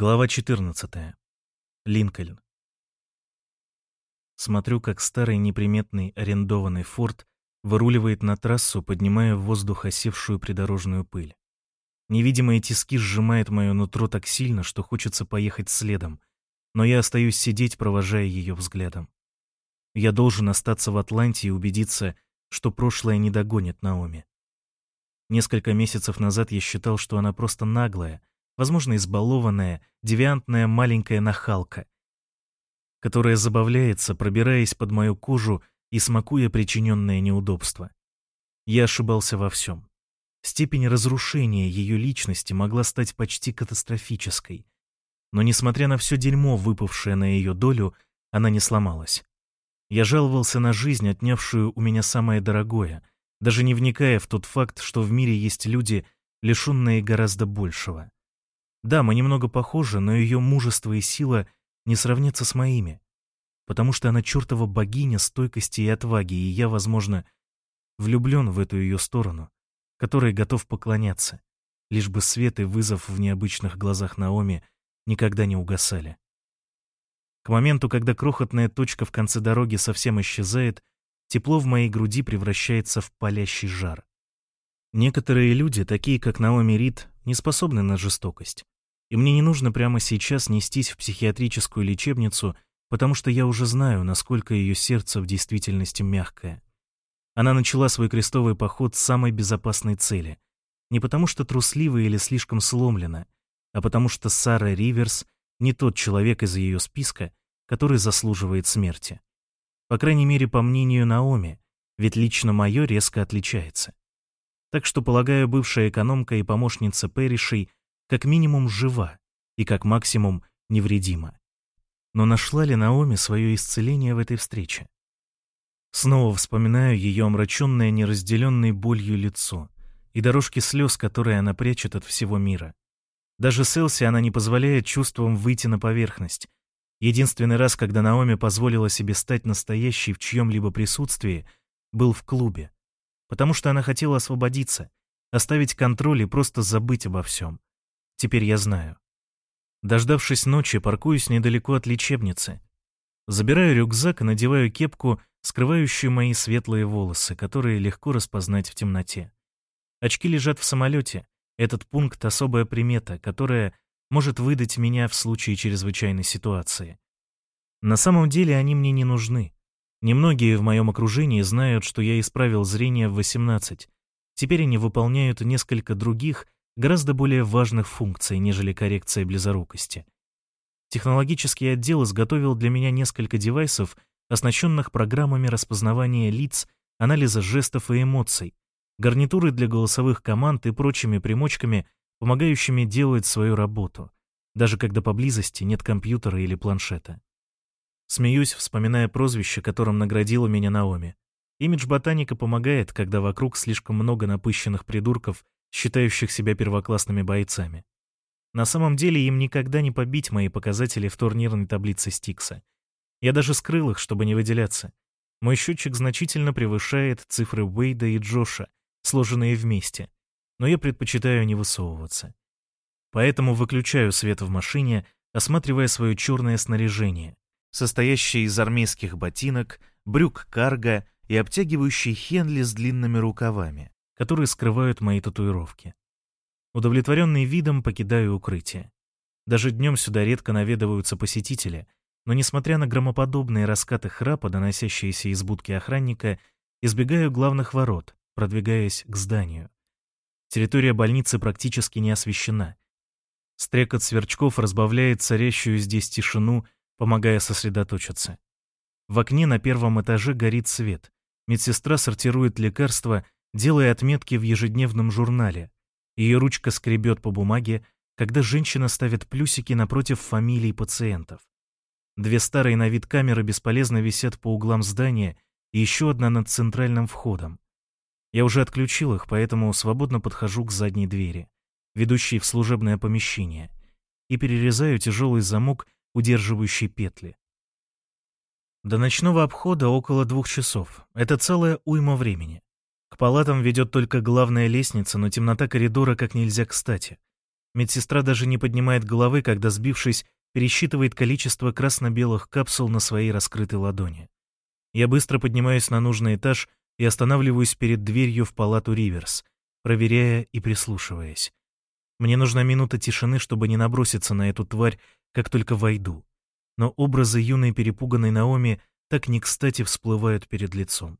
Глава 14. Линкольн. Смотрю, как старый неприметный арендованный форт выруливает на трассу, поднимая в воздух осевшую придорожную пыль. Невидимые тиски сжимают мое нутро так сильно, что хочется поехать следом, но я остаюсь сидеть, провожая ее взглядом. Я должен остаться в Атланте и убедиться, что прошлое не догонит Наоми. Несколько месяцев назад я считал, что она просто наглая, возможно, избалованная, девиантная маленькая нахалка, которая забавляется, пробираясь под мою кожу и смакуя причиненное неудобство. Я ошибался во всем. Степень разрушения ее личности могла стать почти катастрофической. Но, несмотря на все дерьмо, выпавшее на ее долю, она не сломалась. Я жаловался на жизнь, отнявшую у меня самое дорогое, даже не вникая в тот факт, что в мире есть люди, лишенные гораздо большего. Да, мы немного похожи, но ее мужество и сила не сравнятся с моими, потому что она чертова богиня стойкости и отваги, и я, возможно, влюблен в эту ее сторону, которой готов поклоняться, лишь бы свет и вызов в необычных глазах Наоми никогда не угасали. К моменту, когда крохотная точка в конце дороги совсем исчезает, тепло в моей груди превращается в палящий жар. Некоторые люди, такие как Наоми Рид, не способны на жестокость. И мне не нужно прямо сейчас нестись в психиатрическую лечебницу, потому что я уже знаю, насколько ее сердце в действительности мягкое. Она начала свой крестовый поход с самой безопасной цели. Не потому что труслива или слишком сломлена, а потому что Сара Риверс не тот человек из ее списка, который заслуживает смерти. По крайней мере, по мнению Наоми, ведь лично мое резко отличается. Так что, полагаю, бывшая экономка и помощница Перришей как минимум жива и как максимум невредима. Но нашла ли Наоми свое исцеление в этой встрече? Снова вспоминаю ее омраченное неразделенной болью лицо и дорожки слез, которые она прячет от всего мира. Даже Селси она не позволяет чувствам выйти на поверхность. Единственный раз, когда Наоми позволила себе стать настоящей в чьем-либо присутствии, был в клубе потому что она хотела освободиться, оставить контроль и просто забыть обо всем. Теперь я знаю. Дождавшись ночи, паркуюсь недалеко от лечебницы. Забираю рюкзак и надеваю кепку, скрывающую мои светлые волосы, которые легко распознать в темноте. Очки лежат в самолете. Этот пункт — особая примета, которая может выдать меня в случае чрезвычайной ситуации. На самом деле они мне не нужны. Немногие в моем окружении знают, что я исправил зрение в 18. Теперь они выполняют несколько других, гораздо более важных функций, нежели коррекция близорукости. Технологический отдел изготовил для меня несколько девайсов, оснащенных программами распознавания лиц, анализа жестов и эмоций, гарнитуры для голосовых команд и прочими примочками, помогающими делать свою работу, даже когда поблизости нет компьютера или планшета. Смеюсь, вспоминая прозвище, которым наградила меня Наоми. Имидж ботаника помогает, когда вокруг слишком много напыщенных придурков, считающих себя первоклассными бойцами. На самом деле им никогда не побить мои показатели в турнирной таблице Стикса. Я даже скрыл их, чтобы не выделяться. Мой счетчик значительно превышает цифры Уэйда и Джоша, сложенные вместе, но я предпочитаю не высовываться. Поэтому выключаю свет в машине, осматривая свое черное снаряжение, состоящий из армейских ботинок, брюк карго и обтягивающий хенли с длинными рукавами, которые скрывают мои татуировки. Удовлетворенный видом покидаю укрытие. Даже днем сюда редко наведываются посетители, но, несмотря на громоподобные раскаты храпа, доносящиеся из будки охранника, избегаю главных ворот, продвигаясь к зданию. Территория больницы практически не освещена. Стрекот сверчков разбавляет царящую здесь тишину помогая сосредоточиться. В окне на первом этаже горит свет. Медсестра сортирует лекарства, делая отметки в ежедневном журнале. Ее ручка скребет по бумаге, когда женщина ставит плюсики напротив фамилий пациентов. Две старые на вид камеры бесполезно висят по углам здания и еще одна над центральным входом. Я уже отключил их, поэтому свободно подхожу к задней двери, ведущей в служебное помещение, и перерезаю тяжелый замок удерживающий петли. До ночного обхода около двух часов. Это целая уйма времени. Палатам ведет только главная лестница, но темнота коридора как нельзя кстати. Медсестра даже не поднимает головы, когда, сбившись, пересчитывает количество красно-белых капсул на своей раскрытой ладони. Я быстро поднимаюсь на нужный этаж и останавливаюсь перед дверью в палату Риверс, проверяя и прислушиваясь. Мне нужна минута тишины, чтобы не наброситься на эту тварь, как только войду. Но образы юной перепуганной Наоми так не кстати всплывают перед лицом.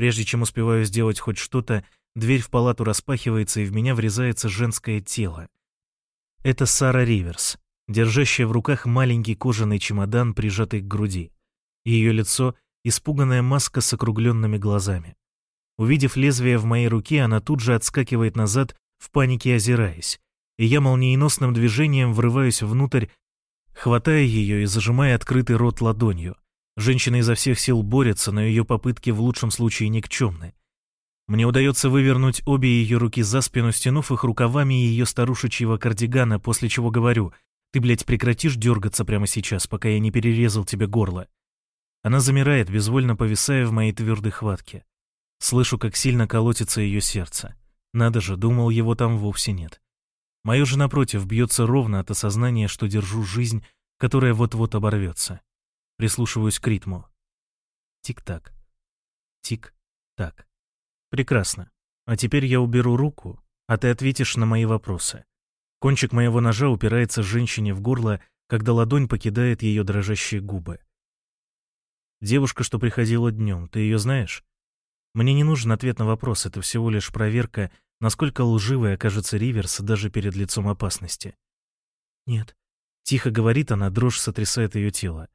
Прежде чем успеваю сделать хоть что-то, дверь в палату распахивается, и в меня врезается женское тело. Это Сара Риверс, держащая в руках маленький кожаный чемодан, прижатый к груди. Ее лицо — испуганная маска с округленными глазами. Увидев лезвие в моей руке, она тут же отскакивает назад, в панике озираясь, и я молниеносным движением врываюсь внутрь, хватая ее и зажимая открытый рот ладонью. Женщина изо всех сил борется, но ее попытки в лучшем случае никчемны. Мне удается вывернуть обе ее руки за спину, стянув их рукавами ее старушечьего кардигана, после чего говорю, «Ты, блядь, прекратишь дергаться прямо сейчас, пока я не перерезал тебе горло». Она замирает, безвольно повисая в моей твердой хватке. Слышу, как сильно колотится ее сердце. Надо же, думал, его там вовсе нет. Мое же, напротив, бьется ровно от осознания, что держу жизнь, которая вот-вот оборвется. Прислушиваюсь к ритму. Тик-так. Тик-так. Прекрасно. А теперь я уберу руку, а ты ответишь на мои вопросы. Кончик моего ножа упирается женщине в горло, когда ладонь покидает ее дрожащие губы. Девушка, что приходила днем, ты ее знаешь? Мне не нужен ответ на вопрос, это всего лишь проверка, насколько лживой окажется Риверс даже перед лицом опасности. «Нет», — тихо говорит она, дрожь сотрясает ее тело.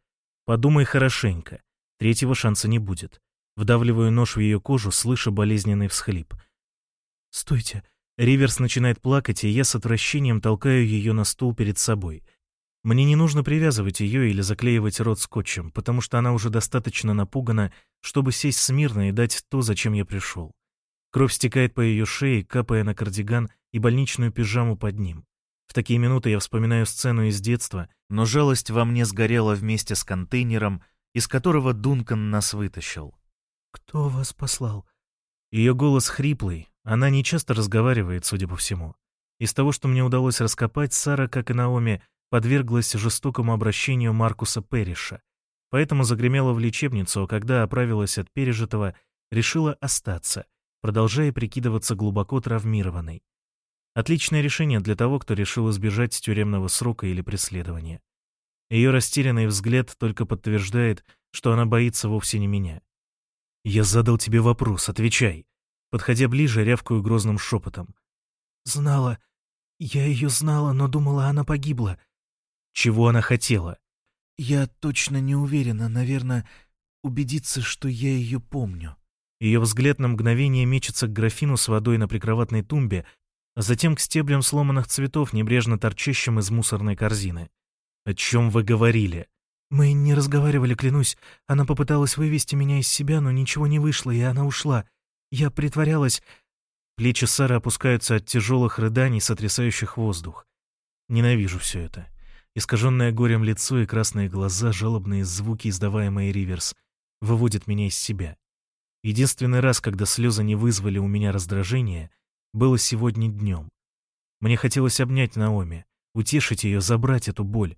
«Подумай хорошенько, третьего шанса не будет». Вдавливаю нож в ее кожу, слыша болезненный всхлип. «Стойте!» Риверс начинает плакать, и я с отвращением толкаю ее на стул перед собой — мне не нужно привязывать ее или заклеивать рот скотчем, потому что она уже достаточно напугана, чтобы сесть смирно и дать то, зачем я пришел. Кровь стекает по ее шее, капая на кардиган и больничную пижаму под ним. В такие минуты я вспоминаю сцену из детства, но жалость во мне сгорела вместе с контейнером, из которого Дункан нас вытащил. «Кто вас послал?» Ее голос хриплый, она не часто разговаривает, судя по всему. Из того, что мне удалось раскопать, Сара, как и Наоми, подверглась жестокому обращению Маркуса Перриша, поэтому загремела в лечебницу, а когда оправилась от пережитого, решила остаться, продолжая прикидываться глубоко травмированной. Отличное решение для того, кто решил избежать тюремного срока или преследования. Ее растерянный взгляд только подтверждает, что она боится вовсе не меня. «Я задал тебе вопрос, отвечай!» Подходя ближе, рявкаю грозным шепотом. «Знала. Я ее знала, но думала, она погибла. Чего она хотела? Я точно не уверена, наверное, убедиться, что я ее помню. Ее взгляд на мгновение мечется к графину с водой на прикроватной тумбе, затем к стеблям сломанных цветов, небрежно торчащим из мусорной корзины. «О чем вы говорили?» «Мы не разговаривали, клянусь. Она попыталась вывести меня из себя, но ничего не вышло, и она ушла. Я притворялась...» Плечи Сары опускаются от тяжелых рыданий, сотрясающих воздух. Ненавижу все это. Искаженное горем лицо и красные глаза, жалобные звуки, издаваемые Риверс, выводят меня из себя. Единственный раз, когда слезы не вызвали у меня раздражения, было сегодня днем. Мне хотелось обнять Наоми, утешить ее, забрать эту боль.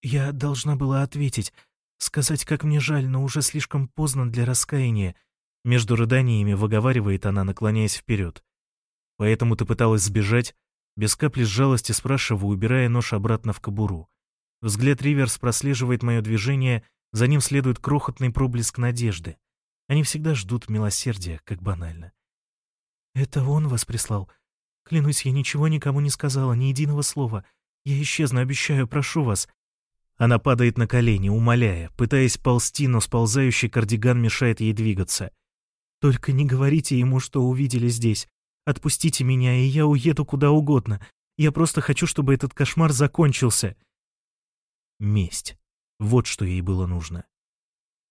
Я должна была ответить, сказать, как мне жаль, но уже слишком поздно для раскаяния. Между рыданиями выговаривает она, наклоняясь вперед. Поэтому ты пыталась сбежать, без капли жалости спрашиваю, убирая нож обратно в кобуру. Взгляд Риверс прослеживает мое движение, за ним следует крохотный проблеск надежды. Они всегда ждут милосердия, как банально. «Это он вас прислал. Клянусь, я ничего никому не сказала, ни единого слова. Я исчезну, обещаю, прошу вас». Она падает на колени, умоляя, пытаясь ползти, но сползающий кардиган мешает ей двигаться. «Только не говорите ему, что увидели здесь. Отпустите меня, и я уеду куда угодно. Я просто хочу, чтобы этот кошмар закончился. Месть. Вот что ей было нужно.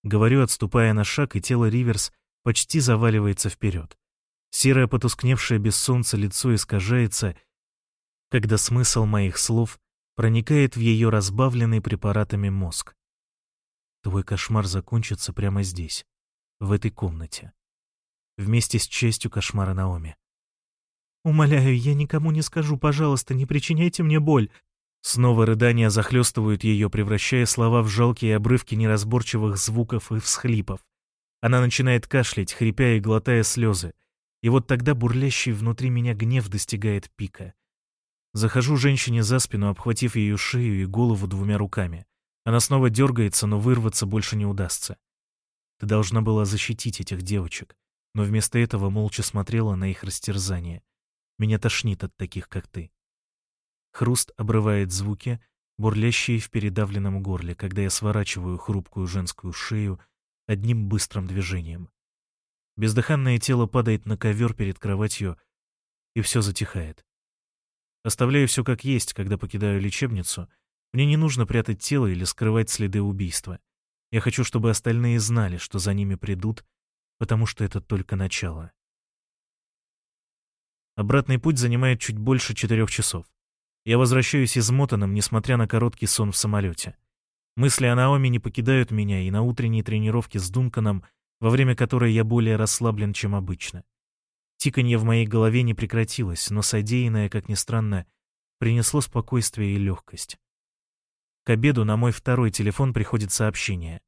Говорю, отступая на шаг, и тело Риверс почти заваливается вперед. Серое потускневшее без солнца лицо искажается, когда смысл моих слов проникает в ее разбавленный препаратами мозг. Твой кошмар закончится прямо здесь, в этой комнате. Вместе с честью кошмара Наоми. Умоляю, я никому не скажу, пожалуйста, не причиняйте мне боль. Снова рыдания захлестывают ее, превращая слова в жалкие обрывки неразборчивых звуков и всхлипов. Она начинает кашлять, хрипя и глотая слезы. И вот тогда бурлящий внутри меня гнев достигает пика. Захожу женщине за спину, обхватив ее шею и голову двумя руками. Она снова дергается, но вырваться больше не удастся. Ты должна была защитить этих девочек, но вместо этого молча смотрела на их растерзание. Меня тошнит от таких, как ты. Хруст обрывает звуки, бурлящие в передавленном горле, когда я сворачиваю хрупкую женскую шею одним быстрым движением. Бездыханное тело падает на ковер перед кроватью, и все затихает. Оставляю все как есть, когда покидаю лечебницу. Мне не нужно прятать тело или скрывать следы убийства. Я хочу, чтобы остальные знали, что за ними придут, потому что это только начало. Обратный путь занимает чуть больше четырех часов. Я возвращаюсь измотанным, несмотря на короткий сон в самолете. Мысли о Наоми не покидают меня, и на утренней тренировке с Дунканом, во время которой я более расслаблен, чем обычно. Тиканье в моей голове не прекратилось, но содеянное, как ни странно, принесло спокойствие и легкость. К обеду на мой второй телефон приходит сообщение.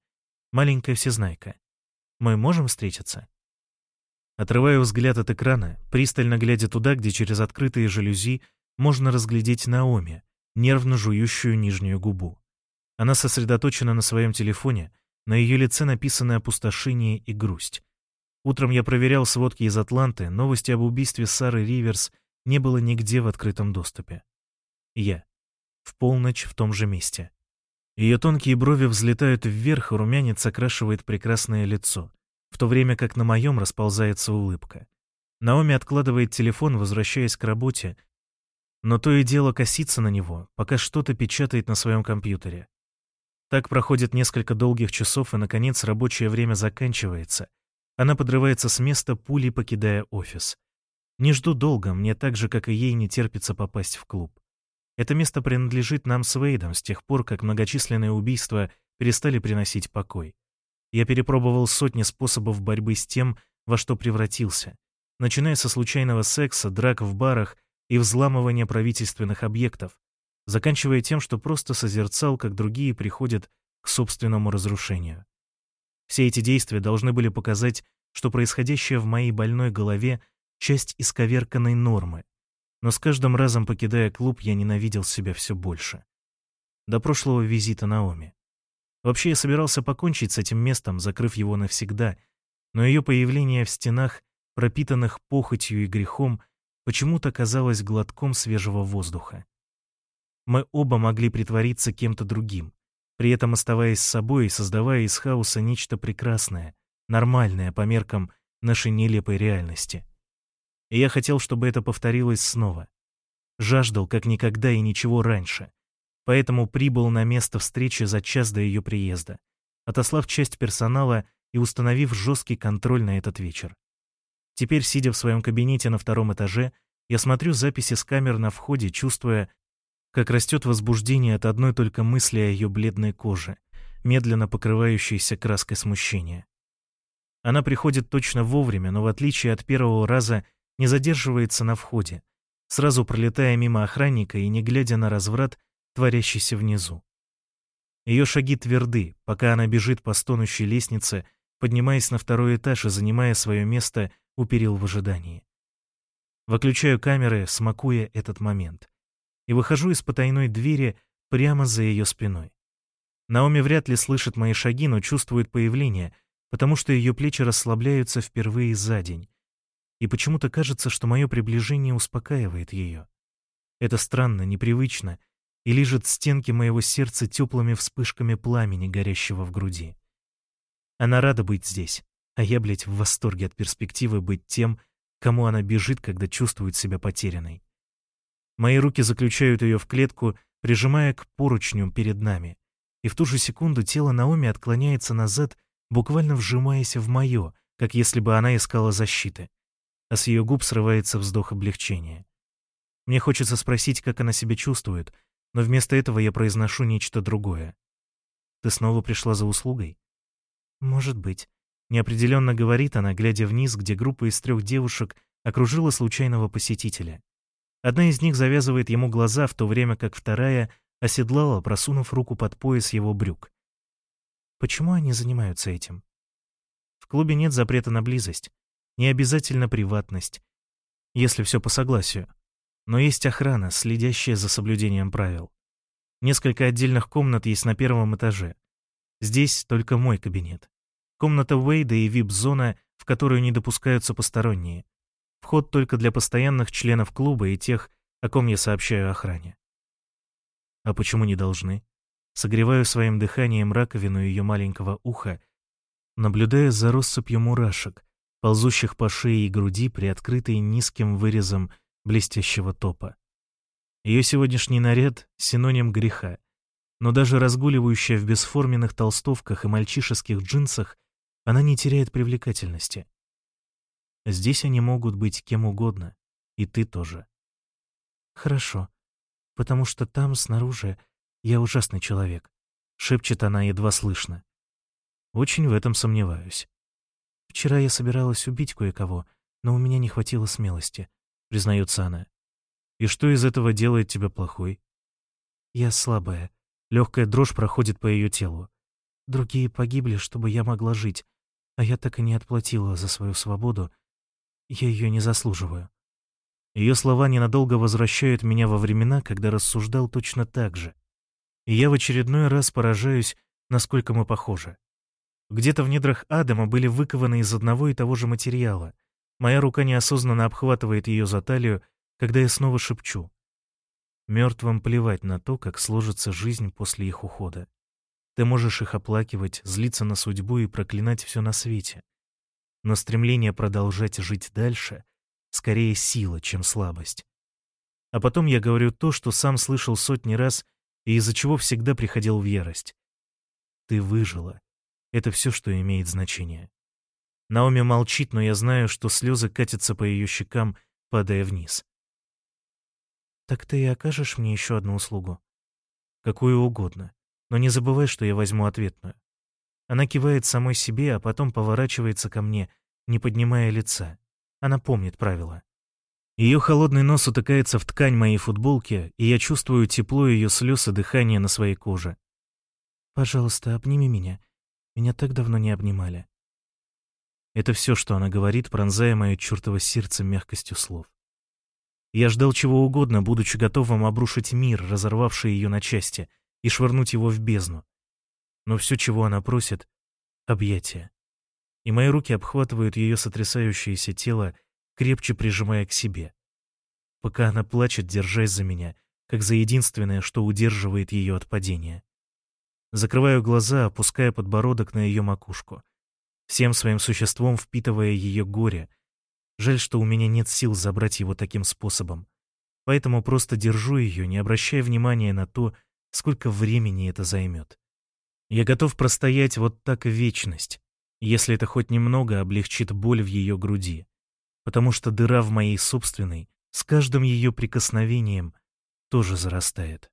«Маленькая всезнайка. Мы можем встретиться?» Отрываю взгляд от экрана, пристально глядя туда, где через открытые жалюзи можно разглядеть Наоми, нервно жующую нижнюю губу. Она сосредоточена на своем телефоне, на ее лице написаны опустошение и грусть. Утром я проверял сводки из Атланты, новости об убийстве Сары Риверс не было нигде в открытом доступе. Я. В полночь в том же месте. Ее тонкие брови взлетают вверх, румянец окрашивает прекрасное лицо в то время как на моем расползается улыбка. Наоми откладывает телефон, возвращаясь к работе, но то и дело косится на него, пока что-то печатает на своем компьютере. Так проходит несколько долгих часов, и, наконец, рабочее время заканчивается. Она подрывается с места, пулей покидая офис. Не жду долго, мне так же, как и ей, не терпится попасть в клуб. Это место принадлежит нам с Вейдом с тех пор, как многочисленные убийства перестали приносить покой. Я перепробовал сотни способов борьбы с тем, во что превратился, начиная со случайного секса, драк в барах и взламывания правительственных объектов, заканчивая тем, что просто созерцал, как другие приходят к собственному разрушению. Все эти действия должны были показать, что происходящее в моей больной голове — часть исковерканной нормы, но с каждым разом, покидая клуб, я ненавидел себя все больше. До прошлого визита Наоми. Вообще я собирался покончить с этим местом, закрыв его навсегда, но ее появление в стенах, пропитанных похотью и грехом, почему-то казалось глотком свежего воздуха. Мы оба могли притвориться кем-то другим, при этом оставаясь собой и создавая из хаоса нечто прекрасное, нормальное по меркам нашей нелепой реальности. И я хотел, чтобы это повторилось снова. Жаждал, как никогда и ничего раньше поэтому прибыл на место встречи за час до ее приезда, отослав часть персонала и установив жесткий контроль на этот вечер. Теперь, сидя в своем кабинете на втором этаже, я смотрю записи с камер на входе, чувствуя, как растет возбуждение от одной только мысли о ее бледной коже, медленно покрывающейся краской смущения. Она приходит точно вовремя, но в отличие от первого раза не задерживается на входе, сразу пролетая мимо охранника и не глядя на разврат, творящийся внизу. Ее шаги тверды, пока она бежит по стонущей лестнице, поднимаясь на второй этаж и занимая свое место у перил в ожидании. Выключаю камеры, смакуя этот момент, и выхожу из потайной двери прямо за ее спиной. Наоми вряд ли слышит мои шаги, но чувствует появление, потому что ее плечи расслабляются впервые за день. И почему-то кажется, что мое приближение успокаивает ее. Это странно, непривычно, и лижет стенки моего сердца теплыми вспышками пламени, горящего в груди. Она рада быть здесь, а я, блядь, в восторге от перспективы быть тем, кому она бежит, когда чувствует себя потерянной. Мои руки заключают ее в клетку, прижимая к поручню перед нами, и в ту же секунду тело Наоми отклоняется назад, буквально вжимаясь в мое, как если бы она искала защиты, а с ее губ срывается вздох облегчения. Мне хочется спросить, как она себя чувствует — но вместо этого я произношу нечто другое. «Ты снова пришла за услугой?» «Может быть», — неопределенно говорит она, глядя вниз, где группа из трех девушек окружила случайного посетителя. Одна из них завязывает ему глаза, в то время как вторая оседлала, просунув руку под пояс его брюк. Почему они занимаются этим? В клубе нет запрета на близость, не обязательно приватность, если все по согласию. Но есть охрана, следящая за соблюдением правил. Несколько отдельных комнат есть на первом этаже. Здесь только мой кабинет. Комната Уэйда и вип-зона, в которую не допускаются посторонние. Вход только для постоянных членов клуба и тех, о ком я сообщаю охране. А почему не должны? Согреваю своим дыханием раковину ее маленького уха, наблюдая за россыпью мурашек, ползущих по шее и груди, приоткрытой низким вырезом блестящего топа. Ее сегодняшний наряд — синоним греха, но даже разгуливающая в бесформенных толстовках и мальчишеских джинсах, она не теряет привлекательности. Здесь они могут быть кем угодно, и ты тоже. Хорошо, потому что там, снаружи, я ужасный человек, шепчет она едва слышно. Очень в этом сомневаюсь. Вчера я собиралась убить кое-кого, но у меня не хватило смелости, признается она. И что из этого делает тебя плохой? Я слабая. Легкая дрожь проходит по ее телу. Другие погибли, чтобы я могла жить, а я так и не отплатила за свою свободу. Я ее не заслуживаю. Ее слова ненадолго возвращают меня во времена, когда рассуждал точно так же. И я в очередной раз поражаюсь, насколько мы похожи. Где-то в недрах Адама были выкованы из одного и того же материала. Моя рука неосознанно обхватывает ее за талию, когда я снова шепчу. Мертвым плевать на то, как сложится жизнь после их ухода. Ты можешь их оплакивать, злиться на судьбу и проклинать все на свете. Но стремление продолжать жить дальше — скорее сила, чем слабость. А потом я говорю то, что сам слышал сотни раз и из-за чего всегда приходил в ярость. Ты выжила. Это все, что имеет значение. Наоми молчит, но я знаю, что слезы катятся по ее щекам, падая вниз. «Так ты и окажешь мне еще одну услугу?» «Какую угодно. Но не забывай, что я возьму ответную». Она кивает самой себе, а потом поворачивается ко мне, не поднимая лица. Она помнит правила. Ее холодный нос утыкается в ткань моей футболки, и я чувствую тепло ее слез и дыхания на своей коже. «Пожалуйста, обними меня. Меня так давно не обнимали. Это все, что она говорит, пронзая мое чертово сердце мягкостью слов. Я ждал чего угодно, будучи готовым обрушить мир, разорвавший ее на части, и швырнуть его в бездну. Но все, чего она просит — объятия. И мои руки обхватывают ее сотрясающееся тело, крепче прижимая к себе. Пока она плачет, держась за меня, как за единственное, что удерживает ее от падения. Закрываю глаза, опуская подбородок на ее макушку. Всем своим существом впитывая ее горе. Жаль, что у меня нет сил забрать его таким способом. Поэтому просто держу ее, не обращая внимания на то, сколько времени это займет. Я готов простоять вот так вечность, если это хоть немного облегчит боль в ее груди, потому что дыра в моей собственной с каждым ее прикосновением тоже зарастает.